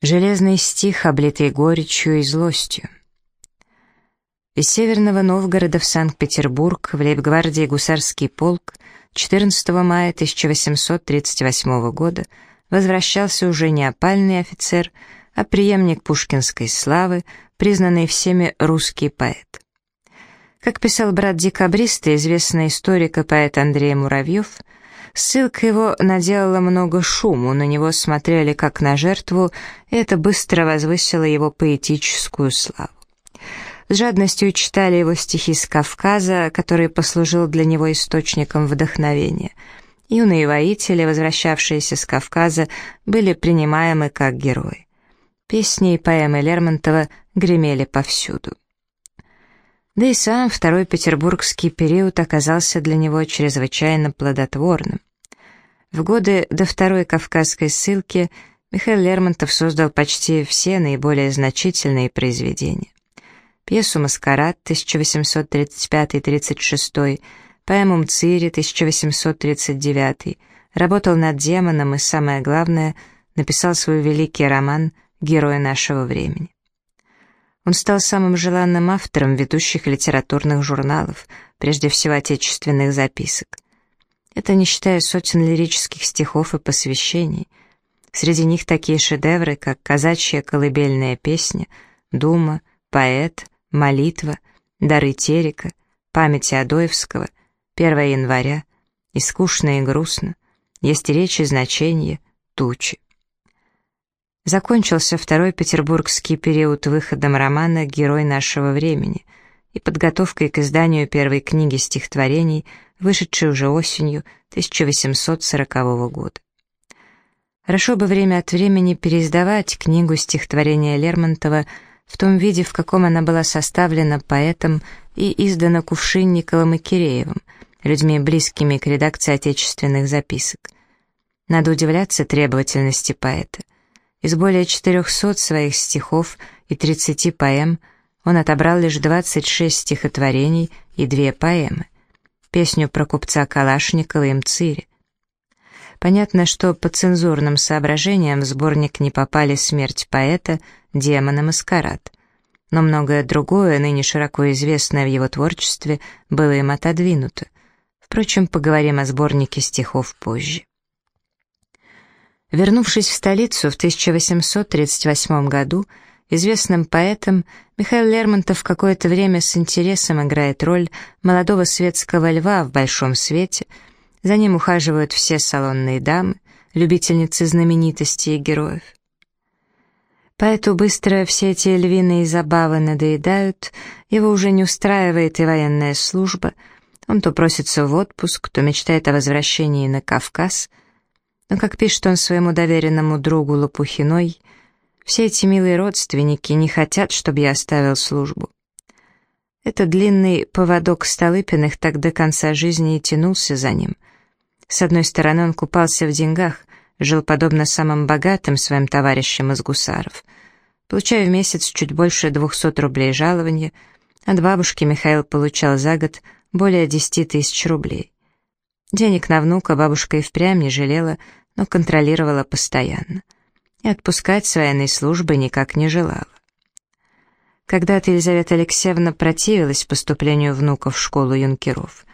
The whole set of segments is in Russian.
Железный стих, облитый горечью и злостью. Из Северного Новгорода в Санкт-Петербург в лейб-гвардии гусарский полк 14 мая 1838 года возвращался уже не опальный офицер, а преемник пушкинской славы, признанный всеми русский поэт. Как писал брат декабриста, известный историк и поэт Андрей Муравьев, Ссылка его наделала много шуму, на него смотрели как на жертву, и это быстро возвысило его поэтическую славу. С жадностью читали его стихи с Кавказа, который послужил для него источником вдохновения. Юные воители, возвращавшиеся с Кавказа, были принимаемы как герои. Песни и поэмы Лермонтова гремели повсюду. Да и сам второй петербургский период оказался для него чрезвычайно плодотворным. В годы до Второй Кавказской ссылки Михаил Лермонтов создал почти все наиболее значительные произведения. Пьесу «Маскарад» 1835-36, поэму «Мцири» 1839, работал над демоном и, самое главное, написал свой великий роман «Герой нашего времени». Он стал самым желанным автором ведущих литературных журналов, прежде всего отечественных записок. Это не считая сотен лирических стихов и посвящений. Среди них такие шедевры, как «Казачья колыбельная песня», «Дума», «Поэт», «Молитва», «Дары Терека», «Память Адоевского», «1 января», «И скучно, и грустно», «Есть речи, значения», «Тучи». Закончился второй петербургский период выходом романа «Герой нашего времени» и подготовкой к изданию первой книги стихотворений – вышедший уже осенью 1840 года. Хорошо бы время от времени переиздавать книгу стихотворения Лермонтова в том виде, в каком она была составлена поэтом и издана Кувшинниковым и Киреевым, людьми близкими к редакции отечественных записок. Надо удивляться требовательности поэта. Из более 400 своих стихов и 30 поэм он отобрал лишь 26 стихотворений и две поэмы — песню про купца Калашникова и Мцири. Понятно, что по цензурным соображениям в сборник не попали «Смерть поэта», «Демон» и «Маскарад». Но многое другое, ныне широко известное в его творчестве, было им отодвинуто. Впрочем, поговорим о сборнике стихов позже. Вернувшись в столицу в 1838 году, Известным поэтом Михаил Лермонтов какое-то время с интересом играет роль молодого светского льва в большом свете. За ним ухаживают все салонные дамы, любительницы знаменитостей и героев. Поэту быстро все эти львиные забавы надоедают, его уже не устраивает и военная служба. Он то просится в отпуск, то мечтает о возвращении на Кавказ. Но, как пишет он своему доверенному другу Лопухиной, все эти милые родственники не хотят, чтобы я оставил службу. Этот длинный поводок Столыпиных так до конца жизни и тянулся за ним. С одной стороны, он купался в деньгах, жил подобно самым богатым своим товарищам из гусаров. Получая в месяц чуть больше 200 рублей жалования, от бабушки Михаил получал за год более 10 тысяч рублей. Денег на внука бабушка и впрямь не жалела, но контролировала постоянно и отпускать с военной службы никак не желала. Когда-то Елизавета Алексеевна противилась поступлению внука в школу юнкеров.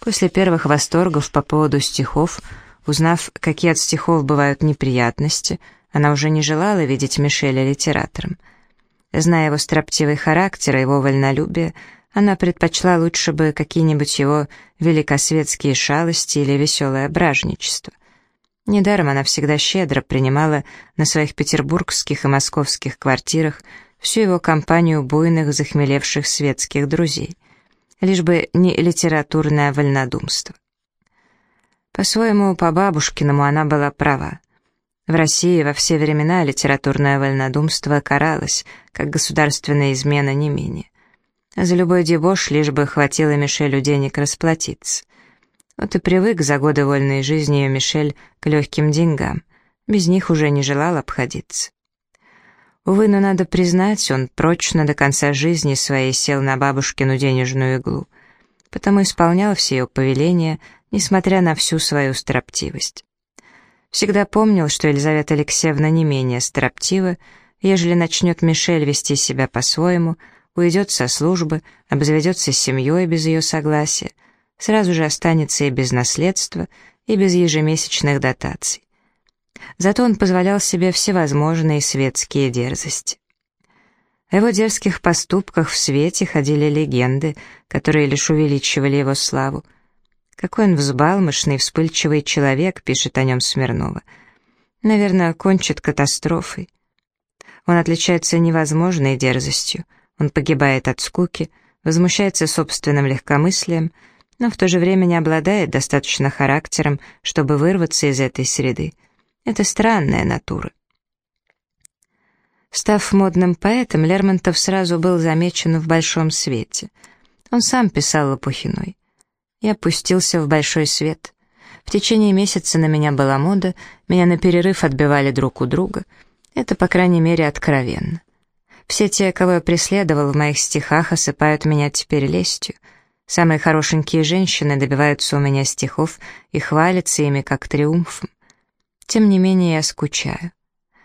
После первых восторгов по поводу стихов, узнав, какие от стихов бывают неприятности, она уже не желала видеть Мишеля литератором. Зная его строптивый характер и его вольнолюбие, она предпочла лучше бы какие-нибудь его великосветские шалости или веселое бражничество. Недаром она всегда щедро принимала на своих петербургских и московских квартирах всю его компанию буйных, захмелевших светских друзей, лишь бы не литературное вольнодумство. По-своему, по-бабушкиному она была права. В России во все времена литературное вольнодумство каралось, как государственная измена не менее. За любой дебош лишь бы хватило Мишелю денег расплатиться. Вот и привык за годы вольной жизни Мишель к легким деньгам. Без них уже не желал обходиться. Увы, но надо признать, он прочно до конца жизни своей сел на бабушкину денежную иглу, потому исполнял все ее повеления, несмотря на всю свою строптивость. Всегда помнил, что Елизавета Алексеевна не менее строптива, ежели начнет Мишель вести себя по-своему, уйдет со службы, обзаведется семьей без ее согласия, сразу же останется и без наследства, и без ежемесячных дотаций. Зато он позволял себе всевозможные светские дерзости. О его дерзких поступках в свете ходили легенды, которые лишь увеличивали его славу. Какой он взбалмошный, вспыльчивый человек, пишет о нем Смирнова. Наверное, кончит катастрофой. Он отличается невозможной дерзостью, он погибает от скуки, возмущается собственным легкомыслием, но в то же время не обладает достаточно характером, чтобы вырваться из этой среды. Это странная натура. Став модным поэтом, Лермонтов сразу был замечен в большом свете. Он сам писал Лопухиной. Я опустился в большой свет. В течение месяца на меня была мода, меня на перерыв отбивали друг у друга. Это, по крайней мере, откровенно. Все те, кого я преследовал в моих стихах, осыпают меня теперь лестью. Самые хорошенькие женщины добиваются у меня стихов и хвалятся ими как триумфом. Тем не менее я скучаю.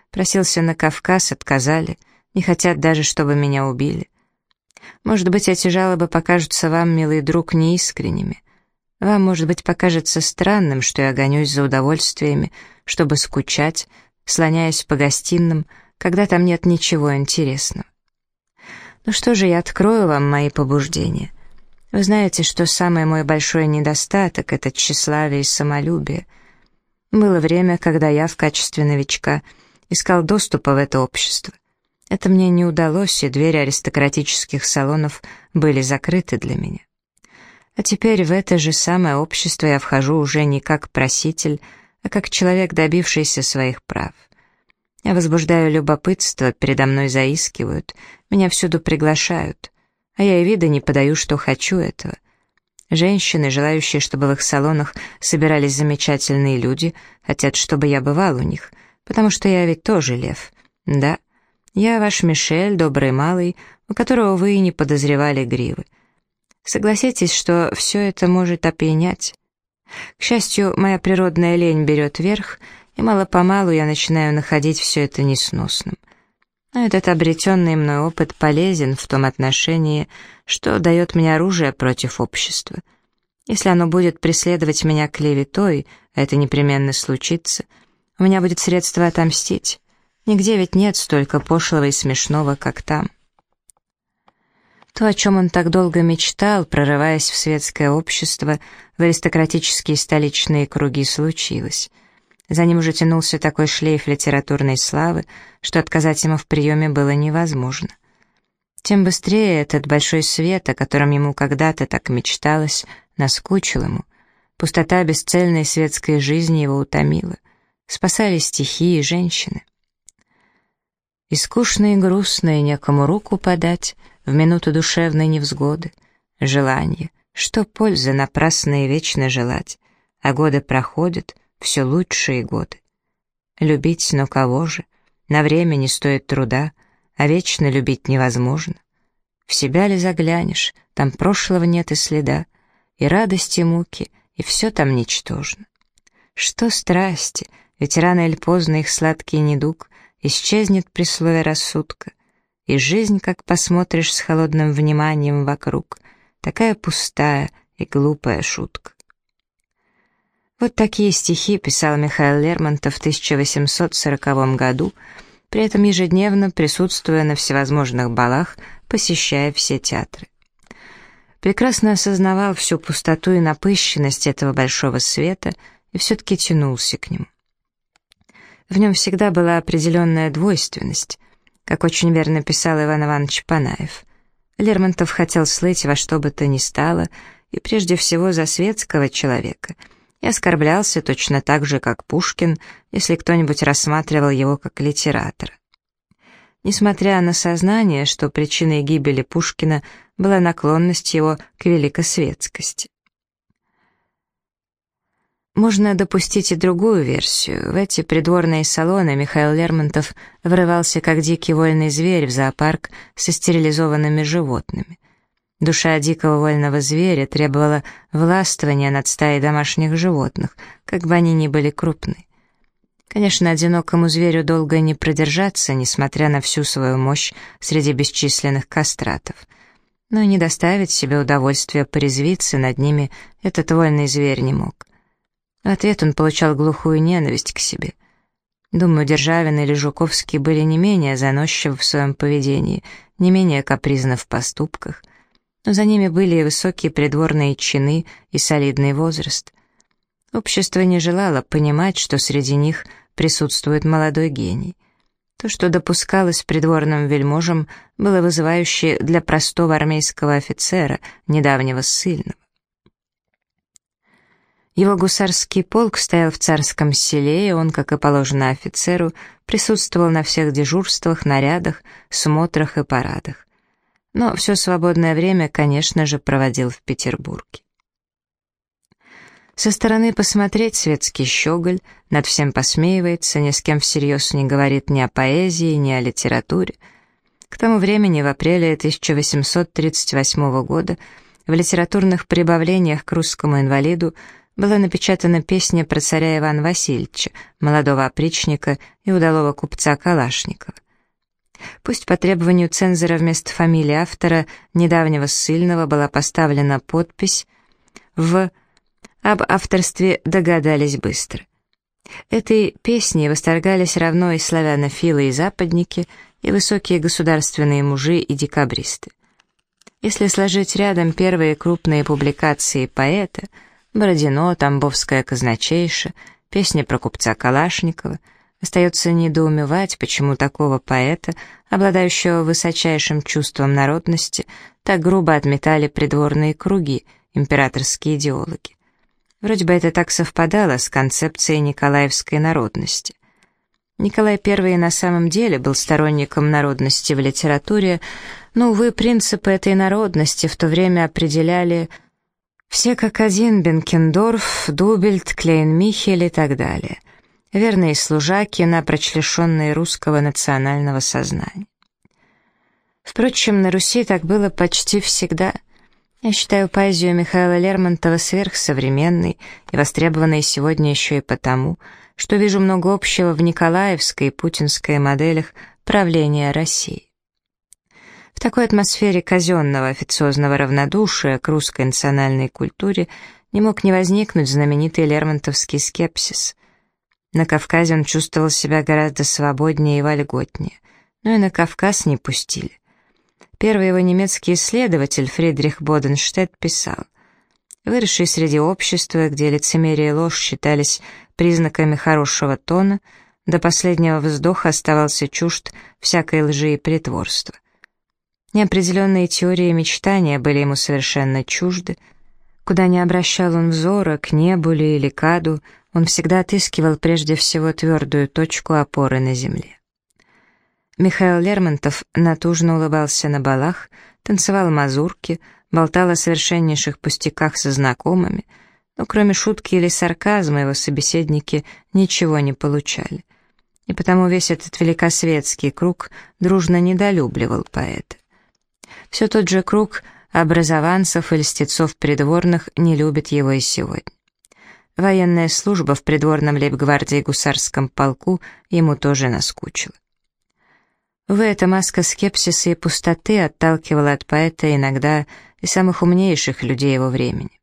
Просился на Кавказ, отказали, не хотят даже, чтобы меня убили. Может быть, эти жалобы покажутся вам, милый друг, неискренними. Вам, может быть, покажется странным, что я гонюсь за удовольствиями, чтобы скучать, слоняясь по гостиным, когда там нет ничего интересного. Ну что же, я открою вам мои побуждения. Вы знаете, что самый мой большой недостаток — это тщеславие и самолюбие. Было время, когда я в качестве новичка — искал доступа в это общество. Это мне не удалось, и двери аристократических салонов были закрыты для меня. А теперь в это же самое общество я вхожу уже не как проситель, а как человек, добившийся своих прав. Я возбуждаю любопытство, передо мной заискивают, меня всюду приглашают, а я и вида не подаю, что хочу этого. Женщины, желающие, чтобы в их салонах собирались замечательные люди, хотят, чтобы я бывал у них — потому что я ведь тоже лев. Да, я ваш Мишель, добрый малый, у которого вы и не подозревали гривы. Согласитесь, что все это может опьянять. К счастью, моя природная лень берет верх, и мало-помалу я начинаю находить все это несносным. Но этот обретенный мной опыт полезен в том отношении, что дает мне оружие против общества. Если оно будет преследовать меня клеветой, а это непременно случится — у меня будет средство отомстить. Нигде ведь нет столько пошлого и смешного, как там. То, о чем он так долго мечтал, прорываясь в светское общество, в аристократические столичные круги, случилось. За ним уже тянулся такой шлейф литературной славы, что отказать ему в приеме было невозможно. Тем быстрее этот большой свет, о котором ему когда-то так мечталось, наскучил ему. Пустота бесцельной светской жизни его утомила спасали стихи и женщины. И скучно и грустно, и некому руку подать в минуту душевной невзгоды, желание, что пользы напрасно и вечно желать, а годы проходят, все лучшие годы. Любить, но кого же? На время не стоит труда, а вечно любить невозможно. В себя ли заглянешь, там прошлого нет и следа, и радости, и муки, и все там ничтожно. Что страсти, ведь рано или поздно их сладкий недуг исчезнет при слове рассудка, и жизнь, как посмотришь с холодным вниманием вокруг, такая пустая и глупая шутка. Вот такие стихи писал Михаил Лермонтов в 1840 году, при этом ежедневно присутствуя на всевозможных балах, посещая все театры. Прекрасно осознавал всю пустоту и напыщенность этого большого света и все-таки тянулся к нему. В нем всегда была определенная двойственность, как очень верно писал Иван Иванович Панаев. Лермонтов хотел слыть во что бы то ни стало, и прежде всего за светского человека, и оскорблялся точно так же, как Пушкин, если кто-нибудь рассматривал его как литератора. Несмотря на сознание, что причиной гибели Пушкина была наклонность его к великосветскости. Можно допустить и другую версию. В эти придворные салоны Михаил Лермонтов врывался как дикий вольный зверь в зоопарк со стерилизованными животными. Душа дикого вольного зверя требовала властвования над стаей домашних животных, как бы они ни были крупны. Конечно, одинокому зверю долго не продержаться, несмотря на всю свою мощь среди бесчисленных кастратов. Но и не доставить себе удовольствия порезвиться над ними этот вольный зверь не мог. В ответ он получал глухую ненависть к себе. Думаю, Державин или Жуковский были не менее заносчивы в своем поведении, не менее капризны в поступках, но за ними были высокие придворные чины, и солидный возраст. Общество не желало понимать, что среди них присутствует молодой гений. То, что допускалось придворным вельможам, было вызывающе для простого армейского офицера, недавнего ссыльного. Его гусарский полк стоял в царском селе, и он, как и положено офицеру, присутствовал на всех дежурствах, нарядах, смотрах и парадах. Но все свободное время, конечно же, проводил в Петербурге. Со стороны посмотреть светский щеголь, над всем посмеивается, ни с кем всерьез не говорит ни о поэзии, ни о литературе. К тому времени, в апреле 1838 года, в литературных прибавлениях к русскому инвалиду была напечатана песня про царя Ивана Васильевича, молодого опричника и удалого купца Калашникова. Пусть по требованию цензора вместо фамилии автора недавнего ссыльного была поставлена подпись «В...» Об авторстве догадались быстро. Этой песней восторгались равно и славянофилы и западники, и высокие государственные мужи и декабристы. Если сложить рядом первые крупные публикации поэта — Бородино, Тамбовская казначейша, песня про купца Калашникова. Остается недоумевать, почему такого поэта, обладающего высочайшим чувством народности, так грубо отметали придворные круги, императорские идеологи. Вроде бы это так совпадало с концепцией николаевской народности. Николай I на самом деле был сторонником народности в литературе, но, увы, принципы этой народности в то время определяли все как один, Бенкендорф, Дубельт, Клейн-Михель и так далее. Верные служаки, напрочь лишенные русского национального сознания. Впрочем, на Руси так было почти всегда. Я считаю поэзию Михаила Лермонтова сверхсовременной и востребованной сегодня еще и потому, что вижу много общего в Николаевской и путинской моделях правления России. В такой атмосфере казенного официозного равнодушия к русской национальной культуре не мог не возникнуть знаменитый лермонтовский скепсис. На Кавказе он чувствовал себя гораздо свободнее и вольготнее, но и на Кавказ не пустили. Первый его немецкий исследователь Фридрих Боденштедт писал, «Выросший среди общества, где лицемерие и ложь считались признаками хорошего тона, до последнего вздоха оставался чужд всякой лжи и притворства. Неопределенные теории и мечтания были ему совершенно чужды. Куда не обращал он взора, к небу ли или к аду, он всегда отыскивал прежде всего твердую точку опоры на земле. Михаил Лермонтов натужно улыбался на балах, танцевал мазурки, болтал о совершеннейших пустяках со знакомыми, но кроме шутки или сарказма его собеседники ничего не получали. И потому весь этот великосветский круг дружно недолюбливал поэта. Все тот же круг образованцев и льстецов придворных не любит его и сегодня. Военная служба в придворном лейб-гвардии гусарском полку ему тоже наскучила. В эта маска скепсиса и пустоты отталкивала от поэта иногда и самых умнейших людей его времени.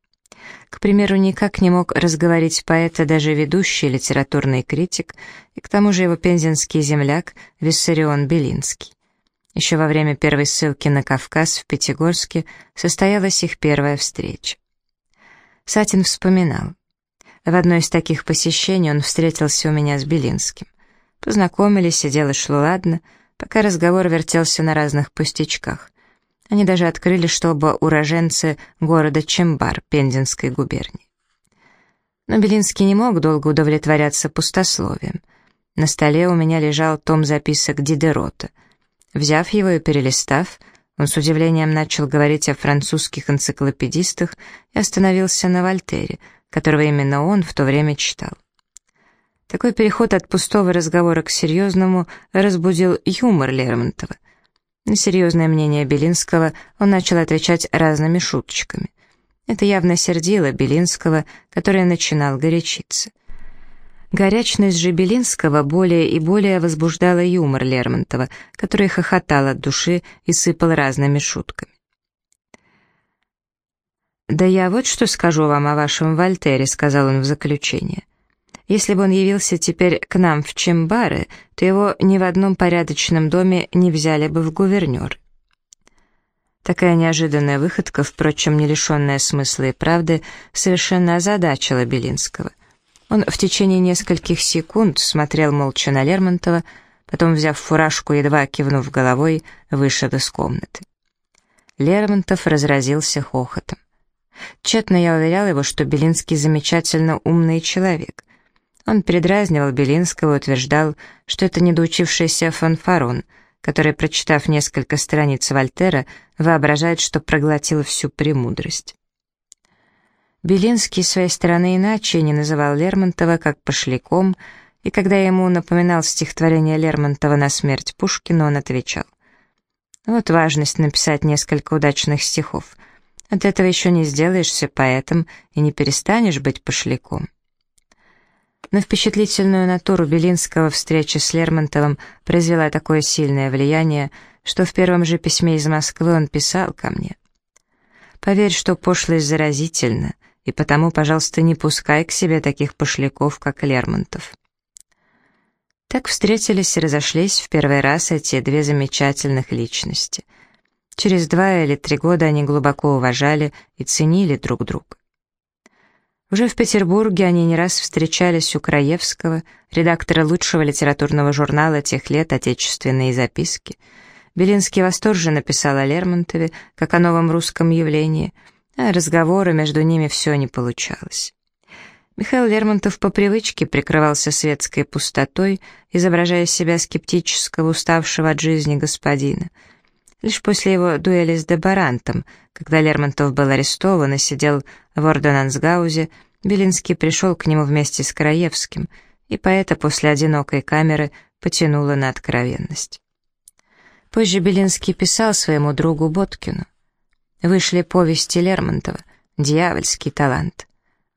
К примеру, никак не мог разговорить поэта даже ведущий литературный критик и к тому же его пензенский земляк Виссарион Белинский. Еще во время первой ссылки на Кавказ в Пятигорске состоялась их первая встреча. Сатин вспоминал. В одно из таких посещений он встретился у меня с Белинским. Познакомились, и дело шло ладно, пока разговор вертелся на разных пустячках. Они даже открыли, что оба уроженцы города Чембар, Пензенской губернии. Но Белинский не мог долго удовлетворяться пустословием. На столе у меня лежал том записок Дидерота — Взяв его и перелистав, он с удивлением начал говорить о французских энциклопедистах и остановился на Вольтере, которого именно он в то время читал. Такой переход от пустого разговора к серьезному разбудил юмор Лермонтова. На серьезное мнение Белинского он начал отвечать разными шуточками. Это явно сердило Белинского, который начинал горячиться. Горячность же Белинского более и более возбуждала юмор Лермонтова, который хохотал от души и сыпал разными шутками. «Да я вот что скажу вам о вашем Вольтере», — сказал он в заключение. «Если бы он явился теперь к нам в Чембары, то его ни в одном порядочном доме не взяли бы в гувернер». Такая неожиданная выходка, впрочем, не лишенная смысла и правды, совершенно озадачила Белинского. Он в течение нескольких секунд смотрел молча на Лермонтова, потом, взяв фуражку, едва кивнув головой, вышел из комнаты. Лермонтов разразился хохотом. Тщетно я уверял его, что Белинский замечательно умный человек. Он передразнивал Белинского и утверждал, что это недоучившийся фанфарон, который, прочитав несколько страниц Вольтера, воображает, что проглотил всю премудрость. Белинский, с своей стороны, иначе не называл Лермонтова как пошляком, и когда ему напоминал стихотворение Лермонтова на смерть Пушкина, он отвечал. Вот важность написать несколько удачных стихов. От этого еще не сделаешься поэтом и не перестанешь быть пошляком. На впечатлительную натуру Белинского встреча с Лермонтовым произвела такое сильное влияние, что в первом же письме из Москвы он писал ко мне. «Поверь, что пошлость заразительна, и потому, пожалуйста, не пускай к себе таких пошляков, как Лермонтов. Так встретились и разошлись в первый раз эти две замечательных личности. Через два или три года они глубоко уважали и ценили друг друга. Уже в Петербурге они не раз встречались у Краевского, редактора лучшего литературного журнала тех лет «Отечественные записки». Белинский восторженно писал о Лермонтове, как о новом русском явлении — а разговора между ними все не получалось. Михаил Лермонтов по привычке прикрывался светской пустотой, изображая себя скептического, уставшего от жизни господина. Лишь после его дуэли с Дебарантом, когда Лермонтов был арестован и сидел в Ордонансгаузе, Белинский пришел к нему вместе с Краевским, и поэта после одинокой камеры потянуло на откровенность. Позже Белинский писал своему другу Боткину. Вышли повести Лермонтова «Дьявольский талант».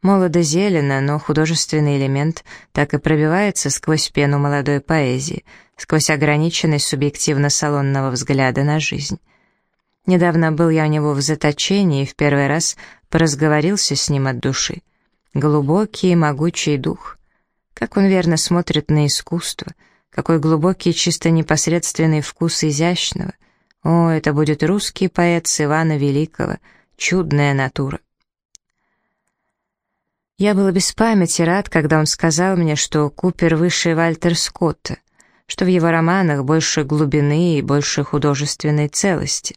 Молодо-зелено, но художественный элемент так и пробивается сквозь пену молодой поэзии, сквозь ограниченность субъективно-салонного взгляда на жизнь. Недавно был я у него в заточении и в первый раз поразговорился с ним от души. Глубокий и могучий дух. Как он верно смотрит на искусство, какой глубокий чисто непосредственный вкус изящного, о, это будет русский поэт с Ивана Великого, чудная натура. Я был без памяти рад, когда он сказал мне, что Купер выше Вальтер Скотта, что в его романах больше глубины и больше художественной целости.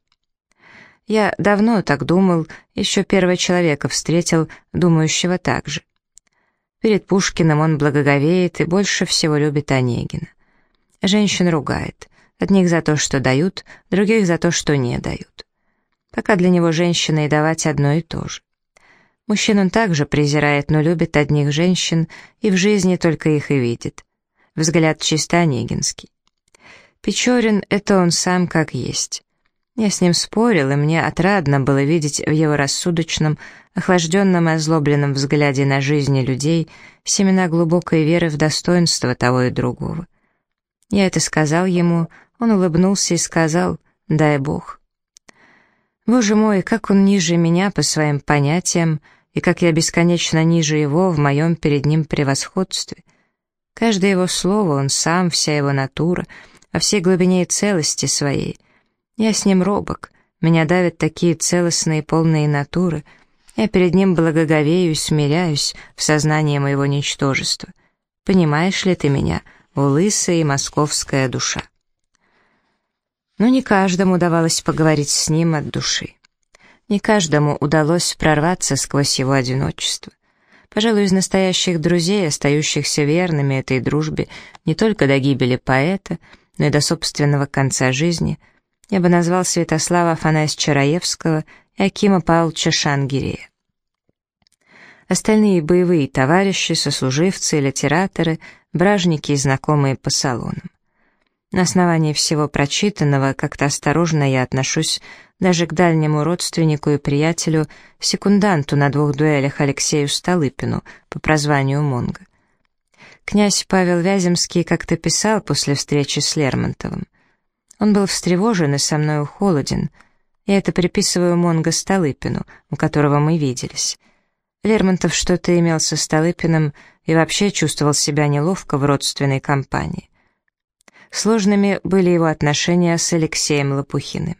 Я давно так думал, еще первого человека встретил, думающего так же. Перед Пушкиным он благоговеет и больше всего любит Онегина. Женщин ругает. Одних за то, что дают, других за то, что не дают. Пока для него женщина и давать одно и то же. Мужчин он также презирает, но любит одних женщин и в жизни только их и видит. Взгляд чисто Онегинский. Печорин — это он сам как есть. Я с ним спорил, и мне отрадно было видеть в его рассудочном, охлажденном и озлобленном взгляде на жизни людей семена глубокой веры в достоинство того и другого. Я это сказал ему, он улыбнулся и сказал «Дай Бог». Боже мой, как он ниже меня по своим понятиям, и как я бесконечно ниже его в моем перед ним превосходстве. Каждое его слово, он сам, вся его натура, во всей глубине и целости своей. Я с ним робок, меня давят такие целостные полные натуры, я перед ним благоговею и смиряюсь в сознании моего ничтожества. Понимаешь ли ты меня, о лысая и московская душа? Но не каждому удавалось поговорить с ним от души. Не каждому удалось прорваться сквозь его одиночество. Пожалуй, из настоящих друзей, остающихся верными этой дружбе не только до гибели поэта, но и до собственного конца жизни, я бы назвал Святослава Афанасьевича Раевского и Акима Павловича Шангирея. Остальные боевые товарищи, сослуживцы, литераторы, бражники и знакомые по салонам. На основании всего прочитанного как-то осторожно я отношусь даже к дальнему родственнику и приятелю, секунданту на двух дуэлях Алексею Столыпину по прозванию Монго. Князь Павел Вяземский как-то писал после встречи с Лермонтовым. Он был встревожен и со мною холоден. Я это приписываю Монго Столыпину, у которого мы виделись. Лермонтов что-то имел со Столыпиным и вообще чувствовал себя неловко в родственной компании. Сложными были его отношения с Алексеем Лопухиным.